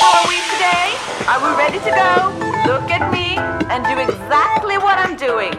how are we today? Are we ready to go? Look at me and do exactly what I'm doing.